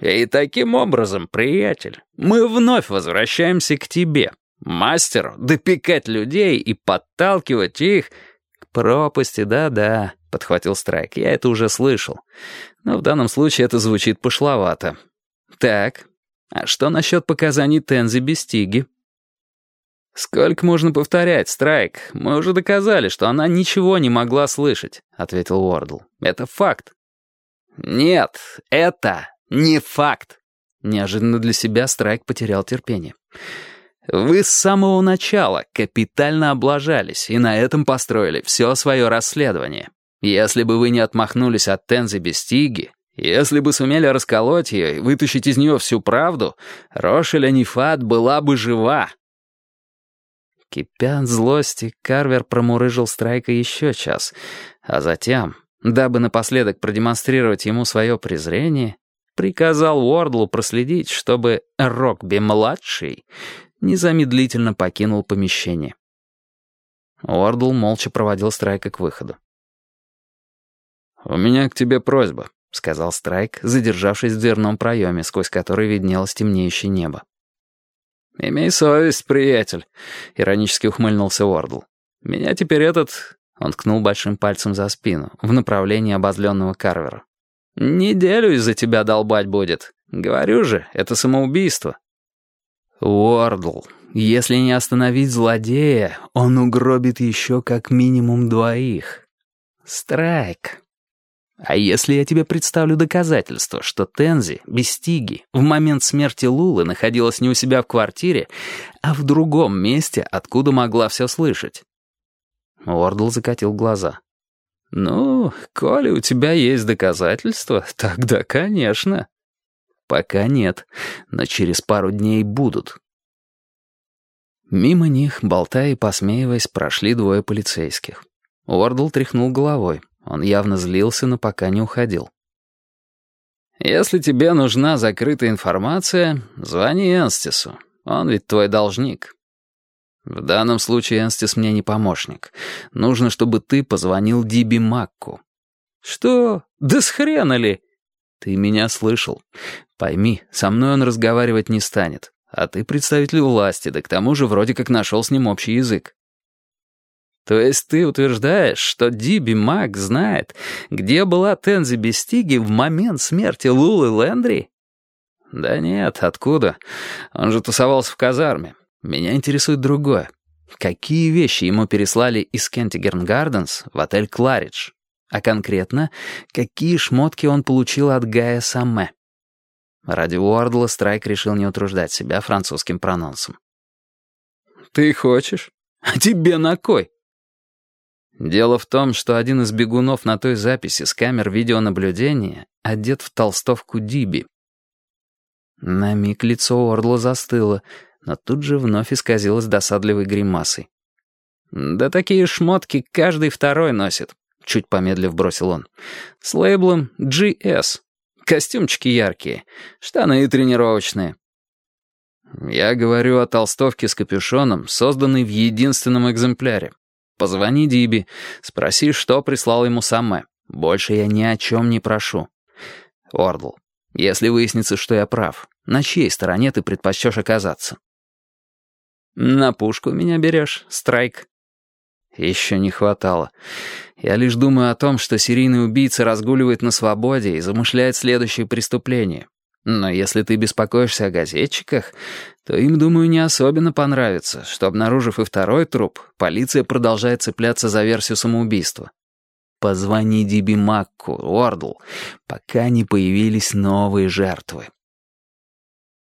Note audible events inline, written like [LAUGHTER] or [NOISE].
И таким образом, приятель, мы вновь возвращаемся к тебе, мастеру, допекать людей и подталкивать их к пропасти, да-да, подхватил Страйк, я это уже слышал. Но в данном случае это звучит пошловато. Так, а что насчет показаний Тензи Бестиги? «Сколько можно повторять, Страйк? Мы уже доказали, что она ничего не могла слышать», — ответил Уордл. «Это факт». «Нет, это не факт». Неожиданно для себя Страйк потерял терпение. «Вы с самого начала капитально облажались и на этом построили все свое расследование. Если бы вы не отмахнулись от Тензи Бестиги, если бы сумели расколоть ее и вытащить из нее всю правду, Рошеля Нефат была бы жива, Кипя от злости, Карвер промурыжил Страйка еще час, а затем, дабы напоследок продемонстрировать ему свое презрение, приказал Уордлу проследить, чтобы Рокби-младший незамедлительно покинул помещение. Уордл молча проводил Страйка к выходу. «У меня к тебе просьба», — сказал Страйк, задержавшись в дверном проеме, сквозь который виднелось темнеющее небо. «Имей совесть, приятель», — иронически ухмыльнулся Уордл. «Меня теперь этот...» — он ткнул большим пальцем за спину, в направлении обозленного Карвера. «Неделю из-за тебя долбать будет. Говорю же, это самоубийство». «Уордл, если не остановить злодея, он угробит еще как минимум двоих. Страйк». А если я тебе представлю доказательство, что Тензи, без Стиги, в момент смерти Лулы находилась не у себя в квартире, а в другом месте, откуда могла все слышать?» Уордл закатил глаза. «Ну, коли у тебя есть доказательства, [LAUGHS] тогда, конечно». «Пока нет, но через пару дней будут». Мимо них, болтая и посмеиваясь, прошли двое полицейских. Уордл тряхнул головой. Он явно злился, но пока не уходил. «Если тебе нужна закрытая информация, звони Энстису. Он ведь твой должник». «В данном случае Энстис мне не помощник. Нужно, чтобы ты позвонил Диби Макку». «Что? Да с хрена ли?» «Ты меня слышал. Пойми, со мной он разговаривать не станет. А ты представитель власти, да к тому же вроде как нашел с ним общий язык. То есть ты утверждаешь, что Диби Мак знает, где была Тензи Бестиги в момент смерти Лулы Лэндри? Да нет, откуда? Он же тусовался в казарме. Меня интересует другое. Какие вещи ему переслали из Кентигерн Гарденс в отель Кларидж? А конкретно, какие шмотки он получил от Гая Самме? Ради Уордла Страйк решил не утруждать себя французским прононсом. «Ты хочешь? А тебе на кой?» Дело в том, что один из бегунов на той записи с камер видеонаблюдения одет в толстовку Диби. На миг лицо Орла застыло, но тут же вновь исказилось досадливой гримасой. «Да такие шмотки каждый второй носит», — чуть помедлив бросил он. «С лейблом GS. Костюмчики яркие, штаны и тренировочные». «Я говорю о толстовке с капюшоном, созданной в единственном экземпляре. Позвони Диби, спроси, что прислал ему Самме. Больше я ни о чем не прошу. Ордл, если выяснится, что я прав, на чьей стороне ты предпочтешь оказаться? На пушку меня берешь, Страйк? Еще не хватало. Я лишь думаю о том, что серийный убийца разгуливает на свободе и замышляет следующее преступление. Но если ты беспокоишься о газетчиках, то им, думаю, не особенно понравится, что, обнаружив и второй труп, полиция продолжает цепляться за версию самоубийства. Позвони Диби Макку, Уордл, пока не появились новые жертвы.